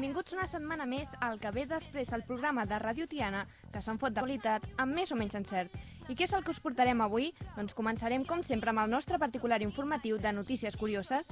Benvinguts una setmana més al que ve després el programa de Ràdio Tiana que se'n fot de qualitat amb més o menys encert. I què és el que us portarem avui? Doncs començarem, com sempre, amb el nostre particular informatiu de notícies curioses.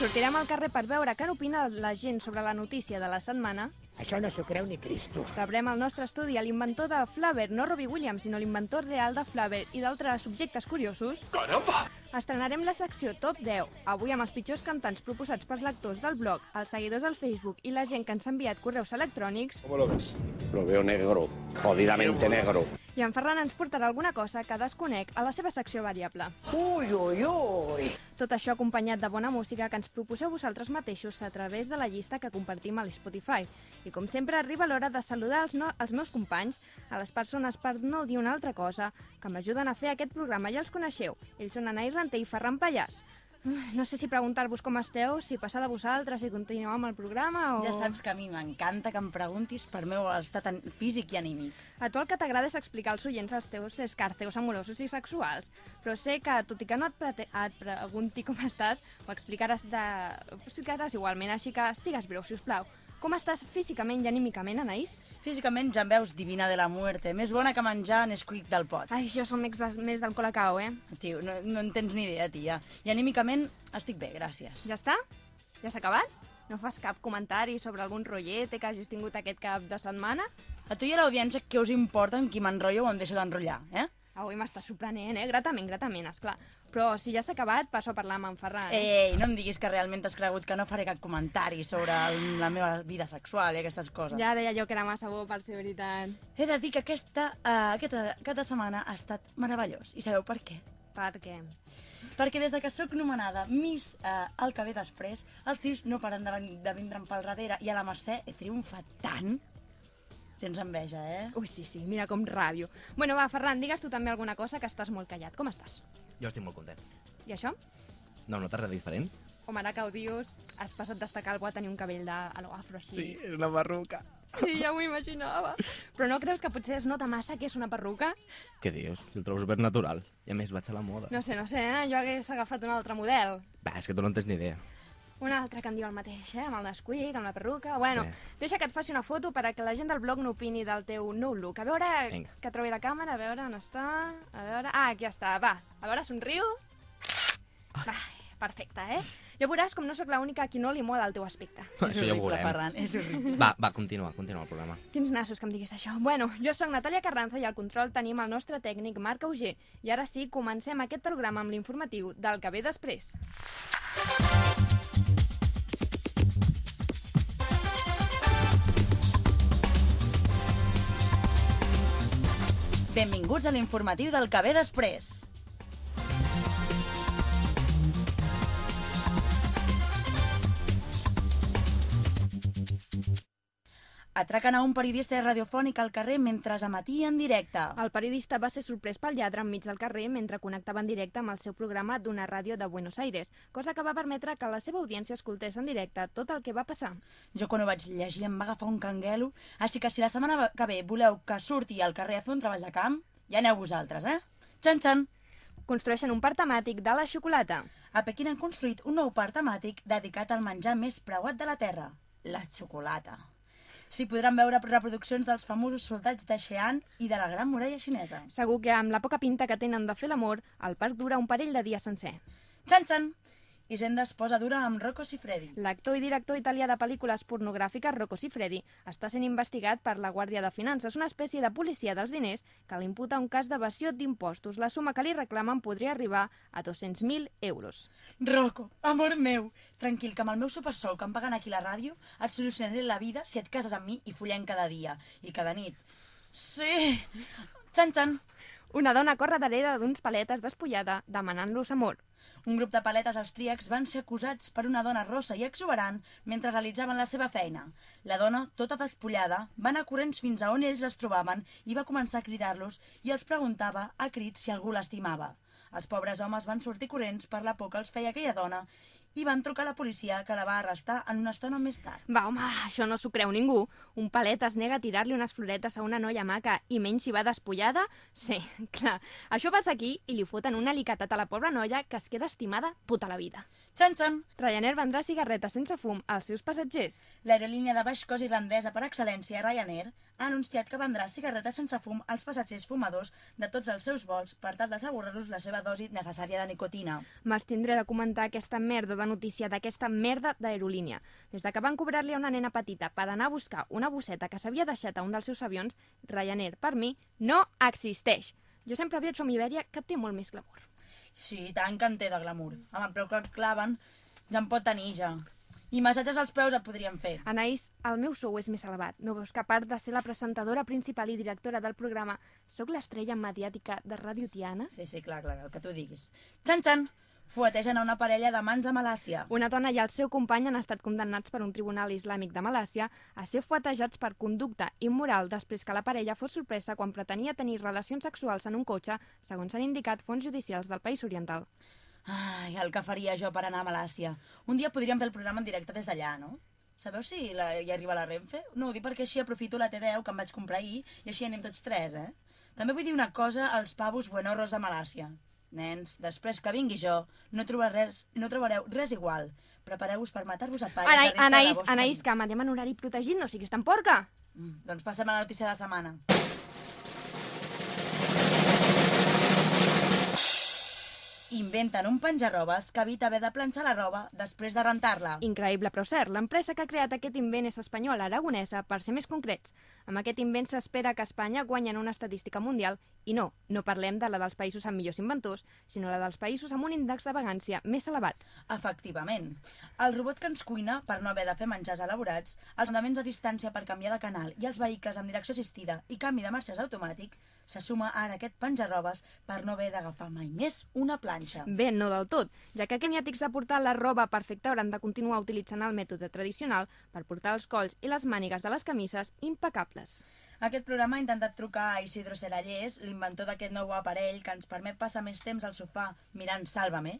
Sortirem al carrer per veure què opina la gent sobre la notícia de la setmana. Això no s'ho creu ni Cristo. Rebrem al nostre estudi a l'inventor de Flaver, no Robbie Williams, sinó l'inventor real de Flaver i d'altres subjectes curiosos. Caramba! Estrenarem la secció Top 10, avui amb els pitjors cantants proposats pels lectors del blog, els seguidors del Facebook i la gent que ens ha enviat correus electrònics. ¿Cómo lo ves? Lo veo negro, jodidamente negro. I en Ferran ens portarà alguna cosa que desconec a la seva secció variable. Ui, ui, ui. Tot això acompanyat de bona música que ens proposeu vosaltres mateixos a través de la llista que compartim a l'Spotify. I com sempre arriba l'hora de saludar els, no, els meus companys, a les persones per no dir una altra cosa, que m'ajuden a fer aquest programa, ja els coneixeu. Ells són Anai Rante i Ferran Pallàs. No sé si preguntar-vos com esteu, si passar de vosaltres, si continueu amb el programa o... Ja saps que a mi m'encanta que em preguntis per meu estat físic i anímic. A tu el que t'agrada és explicar als oients els teus escarceus amorosos i sexuals, però sé que, tot i que no et, prete- et pregunti com estàs, ho explicaràs, de... ho explicaràs igualment, així que sigues breu, si us plau. Com estàs físicament i anímicament, Anaïs? Físicament ja em veus divina de la muerte, més bona que menjar Nesquik del pot. Ai, jo som més, de, més del colacao, eh? Tio, no, no en tens ni idea, tia. I anímicament estic bé, gràcies. Ja està? Ja s'ha acabat? No fas cap comentari sobre algun rotllete que hagis tingut aquest cap de setmana? A tu i a l'audiència què us importa en qui m'enrotllo o em deixo d'enrotllar, eh? Avui m'estàs sorprenent, eh? Gratament, gratament, esclar. Però si ja s'ha acabat, passo a parlar amb en Ferran. Ei, no em diguis que realment t'has cregut que no faré cap comentari sobre el- la meva vida sexual i aquestes coses. Ja deia jo que era massa bo per ser veritat. He de dir que aquesta, uh, aquesta, aquesta setmana ha estat meravellós. I sabeu per què? Per què? Perquè des de que sóc nomenada Miss eh, el que ve després, els tios no paren de, ven de vindre'm pel darrere i a la Mercè he triomfat tant. Tens enveja, eh? Ui, sí, sí, mira com ràbio. Bueno, va, Ferran, digues tu també alguna cosa, que estàs molt callat. Com estàs? Jo estic molt content. I això? No notes res diferent? Home, ara que ho dius, has passat destacar algú a tenir un cabell de a lo afro, així. és una barruca. Sí, ja m'ho imaginava. Però no creus que potser es nota massa que és una perruca? Què dius? Si el trobo super natural. I a més vaig a la moda. No sé, no sé, eh? jo hagués agafat un altre model. Va, és que tu no en tens ni idea. Un altre que en diu el mateix, eh? Amb el Nesquik, amb la perruca... Bueno, Sí. deixa que et faci una foto per a que la gent del blog n'opini del teu nou look. A veure Vinga. que trobi la càmera, a veure on està... A veure... Ah, aquí està, va. A veure, somriu. Va, perfecte, eh? Ja veuràs com no sóc l'única a qui no li mola el teu aspecte. Això ja ho veurem. Ferran, és horrible. Va, va, continua, continua el programa. Quins nassos que em diguis això. Bueno, jo sóc Natàlia Carranza i al control tenim el nostre tècnic Marc Auger. I ara sí, comencem aquest programa amb l'informatiu del que ve després. Benvinguts a l'informatiu del que ve després. Atraquen a un periodista radiofònic al carrer mentre emetia en directe. El periodista va ser sorprès pel lladre enmig del carrer mentre connectava en directe amb el seu programa d'una ràdio de Buenos Aires, cosa que va permetre que la seva audiència escoltés en directe tot el que va passar. Jo quan ho vaig llegir em va agafar un canguelo, així que si la setmana que ve voleu que surti al carrer a fer un treball de camp, ja aneu vosaltres, eh? Txan, txan! Construeixen un parc temàtic de la xocolata. A Pequín han construït un nou parc temàtic dedicat al menjar més preuat de la Terra, la xocolata. S'hi podran veure reproduccions dels famosos soldats de Xi'an i de la Gran Muralla Xinesa. Segur que amb la poca pinta que tenen de fer l'amor, el parc dura un parell de dies sencer. Txan, txan! Hisenda es posa dura amb Rocco Siffredi. L'actor i director italià de pel·lícules pornogràfiques Rocco Siffredi està sent investigat per la Guàrdia de Finances, una espècie de policia dels diners que li imputa un cas d'evasió d'impostos. La suma que li reclamen podria arribar a 200.000 euros. Rocco, amor meu, tranquil, que amb el meu supersou que em paguen aquí la ràdio et solucionaré la vida si et cases amb mi i follem cada dia i cada nit. Sí! Txan, txan! Una dona corre darrere d'uns paletes despullada demanant-los amor. Un grup de paletes austríacs van ser acusats per una dona rossa i exuberant mentre realitzaven la seva feina. La dona, tota despullada, va anar corrents fins a on ells es trobaven i va començar a cridar-los i els preguntava a crits si algú l'estimava. Els pobres homes van sortir corrents per la por que els feia aquella dona i van trucar a la policia que la va arrestar en una estona més tard. Va, home, això no s'ho creu ningú. Un palet es nega a tirar-li unes floretes a una noia maca i menys si va despullada? Sí, clar. Això passa aquí i li foten una alicatat a la pobra noia que es queda estimada tota la vida. Txan, txan! Ryanair vendrà cigarretes sense fum als seus passatgers. L'aerolínia de baix cost irlandesa per excel·lència, Ryanair, ha anunciat que vendrà cigarretes sense fum als passatgers fumadors de tots els seus vols per tal d'assegurar-los la seva dosi necessària de nicotina. M'abstindré de comentar aquesta merda de notícia d'aquesta merda d'aerolínia. Des de que van cobrar-li a una nena petita per anar a buscar una bosseta que s'havia deixat a un dels seus avions, Ryanair, per mi, no existeix. Jo sempre viatjo amb Iberia, que té molt més glamour. Sí, i tant que en té de glamour. Amb el preu que claven, ja en pot tenir, ja. I massatges als peus et podríem fer. Anaïs, el meu sou és més elevat. No veus que a part de ser la presentadora principal i directora del programa, sóc l'estrella mediàtica de Ràdio Tiana? Sí, sí, clar, clar, el que tu diguis. Txan, txan! Fuetegen a una parella de mans a Malàcia. Una dona i el seu company han estat condemnats per un tribunal islàmic de Malàcia a ser fuetejats per conducta immoral després que la parella fos sorpresa quan pretenia tenir relacions sexuals en un cotxe, segons han indicat fons judicials del país oriental. Ai, el que faria jo per anar a Malàcia. Un dia podríem fer el programa en directe des d'allà, no? Sabeu si la, hi arriba la Renfe? No, ho dic perquè així aprofito la T10 que em vaig comprar ahir i així anem tots tres, eh? També vull dir una cosa als pavos buenorros de Malàcia. Nens, després que vingui jo, no, trobareu res, no trobareu res igual. Prepareu-vos per matar-vos a palles Anaïs, Anaïs, Anaïs, que matem en horari protegit, no siguis tan porca! Mm, doncs passem a la notícia de la setmana. Inventen un penjarrobes que evita haver de planxar la roba després de rentar-la. Increïble, però cert. L'empresa que ha creat aquest invent és espanyola, aragonesa, per ser més concrets. Amb aquest invent s'espera que Espanya guanyi en una estadística mundial i no, no parlem de la dels països amb millors inventors, sinó la dels països amb un índex de vagància més elevat. Efectivament. El robot que ens cuina per no haver de fer menjars elaborats, els mandaments a distància per canviar de canal i els vehicles amb direcció assistida i canvi de marxes automàtic, se suma ara aquest penjarrobes per no haver d'agafar mai més una planxa. Bé, no del tot, ja que keniàtics de portar la roba perfecta hauran de continuar utilitzant el mètode tradicional per portar els colls i les mànigues de les camises impecables. Aquest programa ha intentat trucar a Isidro Serallés, l'inventor d'aquest nou aparell que ens permet passar més temps al sofà mirant Sálvame,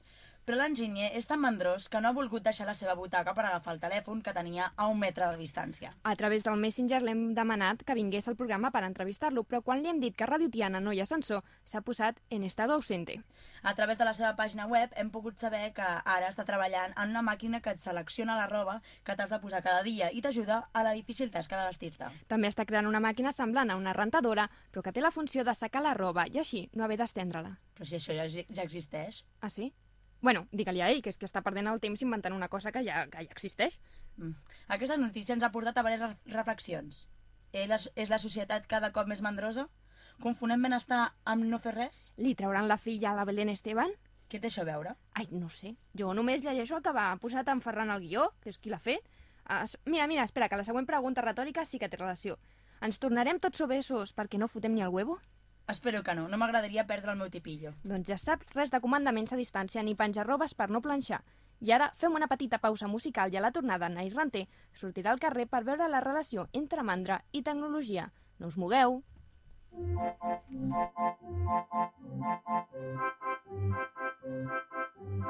però l'enginyer és tan mandrós que no ha volgut deixar la seva butaca per agafar el telèfon que tenia a un metre de distància. A través del Messenger l'hem demanat que vingués al programa per entrevistar-lo, però quan li hem dit que a Radio Tiana no hi ha ascensor, s'ha posat en estado ausente. A través de la seva pàgina web hem pogut saber que ara està treballant en una màquina que et selecciona la roba que t'has de posar cada dia i t'ajuda a la difícil tasca de vestir-te. També està creant una màquina semblant a una rentadora, però que té la funció de secar la roba i així no haver d'estendre-la. Però si això ja, ja existeix. Ah, sí? Bueno, digue-li a ell, que és que està perdent el temps inventant una cosa que ja, que ja existeix. Mm. Aquesta notícia ens ha portat a diverses re- reflexions. La, és la societat cada cop més mandrosa? Confonem benestar amb no fer res? Li trauran la filla a la Belén Esteban? Què té això a veure? Ai, no sé. Jo només llegeixo el que va posat en Ferran al guió, que és qui l'ha fet. Es... Mira, mira, espera, que la següent pregunta retòrica sí que té relació. Ens tornarem tots obesos perquè no fotem ni el huevo? Espero que no, no m'agradaria perdre el meu tipillo. Doncs ja saps, res de comandaments a distància ni penjar-robes per no planxar. I ara fem una petita pausa musical i a la tornada Nair Ranter sortirà al carrer per veure la relació entre mandra i tecnologia. No us mogueu! I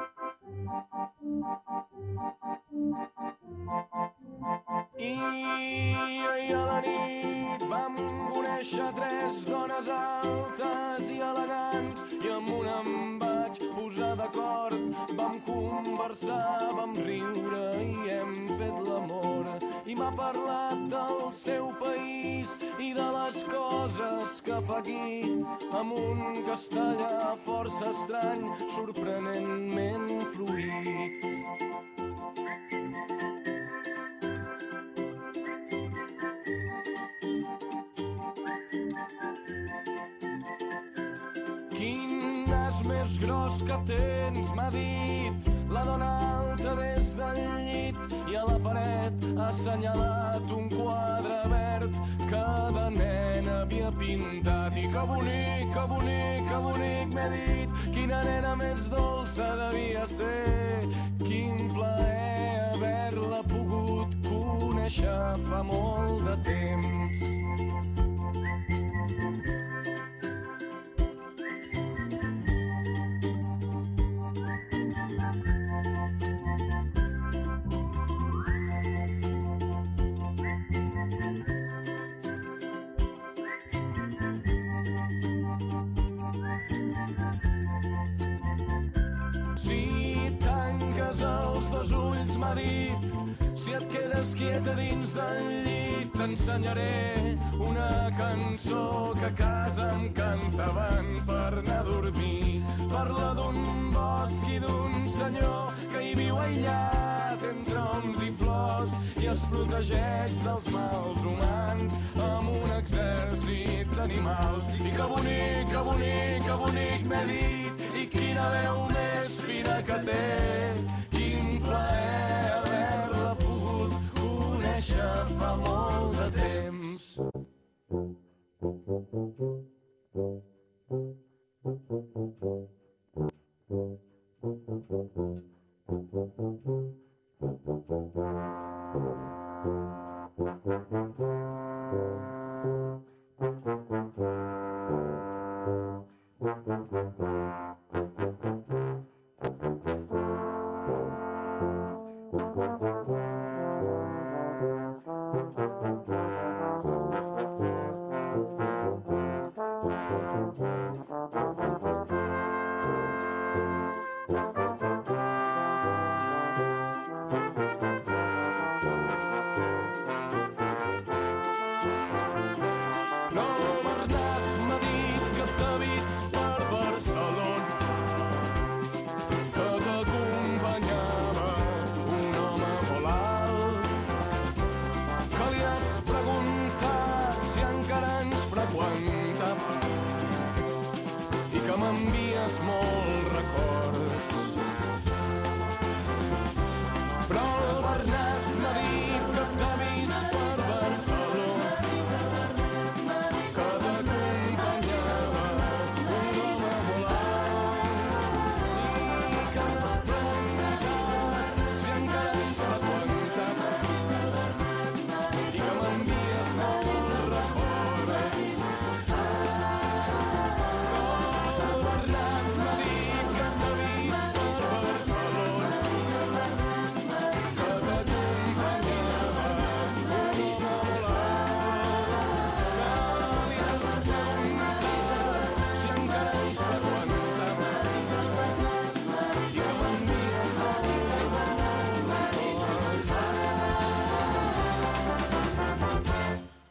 coses que fa aquí amb un castellà força estrany, sorprenentment fluid. Gros que tens, m'ha dit la dona alta des del llit i a la paret ha assenyalat un quadre verd que de nen havia pintat i que bonic, que bonic, que bonic m'he dit quina nena més dolça devia ser. Quin plaer haver-la pogut conèixer fa molt de temps. Els dos ulls, m'ha dit, si et quedes quieta dins del llit, t'ensenyaré una cançó que a casa em cantaven per anar a dormir. Parla d'un bosc i d'un senyor que hi viu aïllat entre oms i flors i es protegeix dels mals humans amb un exèrcit d'animals. I que bonic, que bonic, que bonic m'he dit i quina veu més fina que té. Quin No, Bernat m'ha dit que t'ha vist per Barcelona, que si encara ens i que m'envies molt